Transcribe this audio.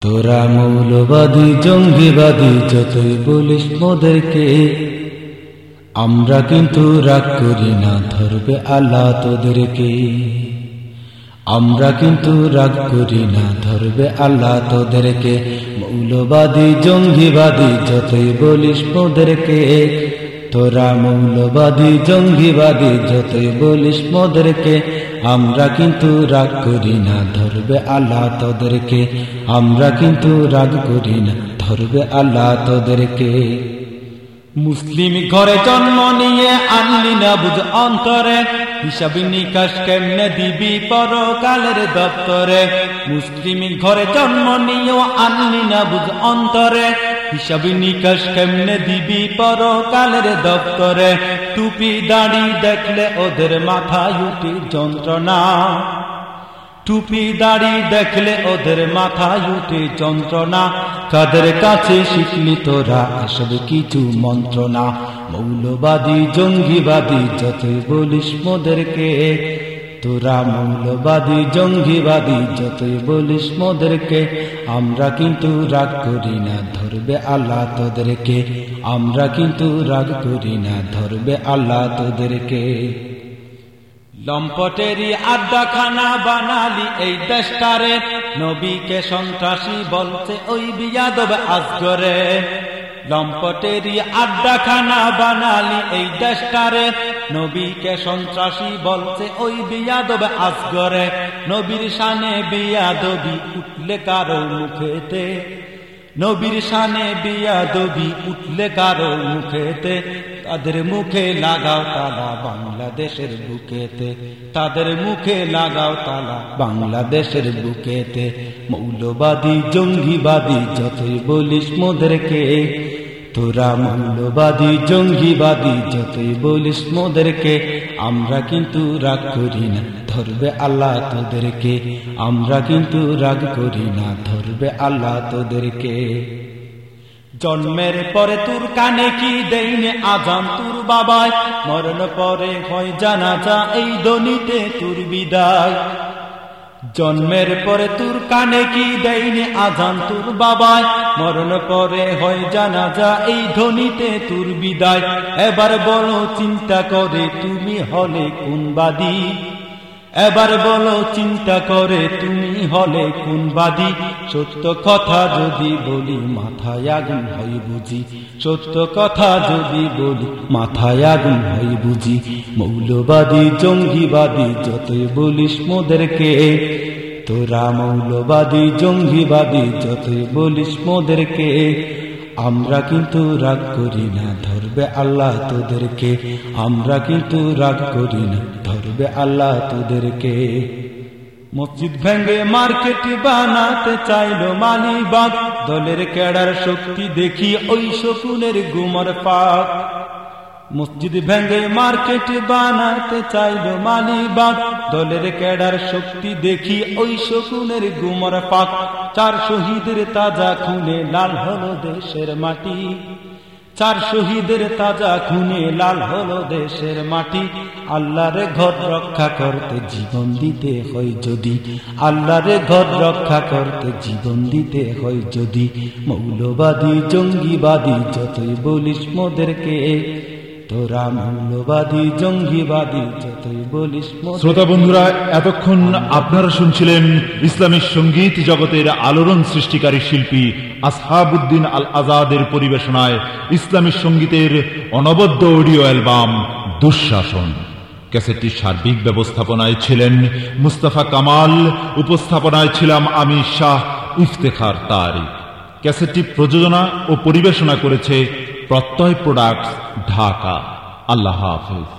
তোরা মৌলবাদী, জঙ্গিবাদী, যতই বলিস মোদেরকে, আমরা কিন্তু রাগ করি না, ধরবে আল্লাহ তোদেরকে। আমরা কিন্তু রাগ করি না, ধরবে আল্লাহ তোদেরকে। মৌলবাদী, জঙ্গিবাদী, যতই বলিস মোদেরকে তোরা মৌলবাদী, জঙ্গিবাদী, যতই বলিস মোদেরকে, আমরা কিন্তু রাগ করি না, ধরবে আল্লাহ তোদেরকে। আমরা কিন্তু রাগ করি না, ধরবে আল্লাহ তোদেরকে। মুসলিম ঘরে জন্ম নিয়ে আনলি না বুঝ অন্তরে, হিসাব নিকাশ কেমনে দিবি পরকালের দপ্তরে? মুসলিম ঘরে জন্ম নিয়েও আনলি না বুঝ অন্তরে হিসাব নিকাশ কেমনে দিবি পরকালের দপ্তরে? টুপি দাড়ি দেখলে ওদের মাথায় উঠি যন্ত্রণা। টুপি দাড়ি দেখলে ওদের মাথায় উঠে যন্ত্রণা। কাদের কাছে শিখলি তোরা এসব কিছু মন্ত্রণা? মৌলবাদী, জঙ্গিবাদী, যতই বলিস মোদেরকে। তোরা মৌলবাদী, জঙ্গিবাদী, যতই বলিস মোদেরকে, আমরা কিন্তু রাগ করি না, ধরবে আল্লাহ তোদেরকে। আমরা কিন্তু রাগ করি না, ধরবে আল্লাহ তোদেরকে। লম্পটেরই আড্ডাখানা বানালি এই দেশটারে, নবীকে সন্ত্রাসী বলছে ওই বিয়াদব আজগরে। লম্পটেরই আড্ডাখানা বানালি এই দেশটারে। নবীকে সন্ত্রাসী বলছে ওই বিয়াদব আসগরে। নবীর সানে বিয়াদবি উঠলে কারও মুখেতে। নবীর সানে বিয়া দবি উঠলে কারও মুখেতে। তাদের মুখে লাগাও তালা বাংলাদেশের বুকেতে। তাদের মুখে লাগাও তালা বাংলাদেশের বুকেতে। মৌলবাদী, জঙ্গিবাদী, যতই বলিস মোদেরকে। তোরা মৌলবাদী, জঙ্গিবাদী, যতই বলিস মোদেরকে। আমরা কিন্তু রাগ করি না, ধরবে আল্লাহ তোদেরকে। আমরা কিন্তু রাগ করি না, ধরবে আল্লাহ তোদেরকে। জন্মের পরে তোর কানে কি দেইনে আজান? তোর বাবায় মরণ পরে হয় জানা যা এই দনিতে তোর বিদায়। জন্মের পরে তোর কানে কি দেয়নি আজান? তোর বাবায় মরণ পরে হয় জানা যা এই ধ্বনিতে তোর বিদায়। এবার বলো চিন্তা করে, তুমি হলে কোন বাদী? এবার বলো, চিন্তা করে তুমি হলে কোন বাদী? সত্য কথা যদি বলি, মাথায় আগুন হই বুঝি। সত্য কথা যদি বলি, মাথায় আগুন হই বুঝি। মৌলবাদী, জঙ্গিবাদী, যতই বলিস মোদেরকে। তোরা মৌলবাদী, জঙ্গিবাদী, যতই বলিস মোদেরকে। আমরা কিন্তু রাগ করি না, ধরবে আল্লাহ তোদেরকে। আমরা কিন্তু রাগ করি না। ধরবে আল্লাহ তোদেরকে। মসজিদ ভেঙ্গে মার্কেট বানাতে চাইল মালিবাগ দলের কেড়ার শক্তি দেখি ওই শকুনের গুমর পাক মসজিদ ভেঙ্গে মার্কেট বানাতে চাইল মালিবাগ দলের কেডার শক্তি দেখি ওই শকুনের গুমর পাক চার শহীদের তাজা খুনে লাল হলো দেশের মাটি। চার শহীদের তাজা খুনে লাল হলো দেশের মাটি। আল্লাহরে ঘর রক্ষা করতে জীবন দিতে হয় যদি। আল্লাহরে ঘর রক্ষা করতে জীবন দিতে হয় যদি। মৌলবাদী, জঙ্গিবাদী, যতই বলিস মোদেরকে। তোরা মৌলবাদী জঙ্গিবাদী, যতই বলিস শ্রোতা বন্ধুরা, এতক্ষণ আপনারা শুনছিলেন ইসলামী সংগীত জগতের আলোড়ন সৃষ্টিকারী শিল্পী আসহাবুদ্দিন আল আজাদের পরিবেশনায় ইসলামী সঙ্গীতের অনবদ্য অডিও অ্যালবাম দুঃশাসন। ক্যাসেটটির সার্বিক ব্যবস্থাপনায় ছিলেন মুস্তাফা কামাল, উপস্থাপনায় ছিলাম আমি শাহ ইফতেখার তারিক। ক্যাসেটটি প্রযোজনা ও পরিবেশনা করেছে প্রত্যয় প্রোডাক্টস ঢাকা। আল্লাহ হাফেজ।